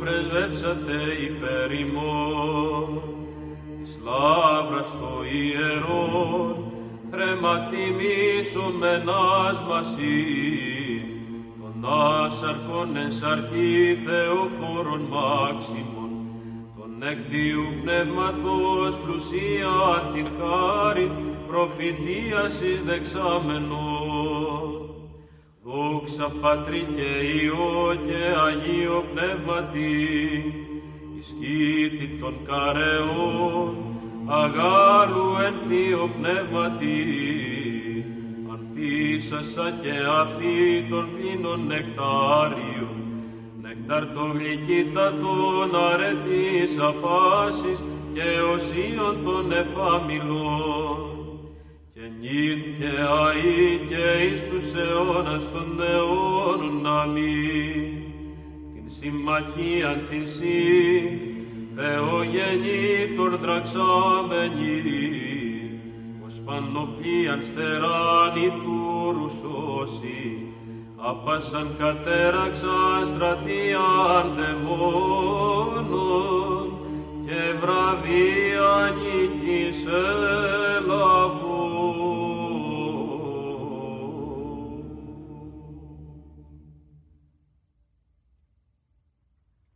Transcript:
πρεσβεύσατε υπέρ ημών, της λάβρας το ιερόν, θρέμα τιμήσομενας μασί, τον άσαρκον εν σαρκή Θεοφόρον μάξιμον, τον εκδίου πνεύματος πλουσία την χάρη, προφητείας εις δεξάμενον. Δόξα Πατρί και Υιό και Αγίο Πνεύματι, εις κήτη των καρεών, αγάλου εν Θείο Πνεύματι, ανθίσασα και αυτή των κλίνων νεκτάριων, νεκτάρ το γλυκύτατον αρετής απάσης και οσίων των εφάμιλων, και νυν και αΐ και εις τους αιώνας των αιώνων αμήν. Την συμμαχίαν την σύ, Θεογεννήτωρ δραξάμενη, ως πανοπλίαν στεράνη του ρουσώσει, άπασαν κατέραξαν στρατείαν δαιμόνων, και βραβεία νικήσεν.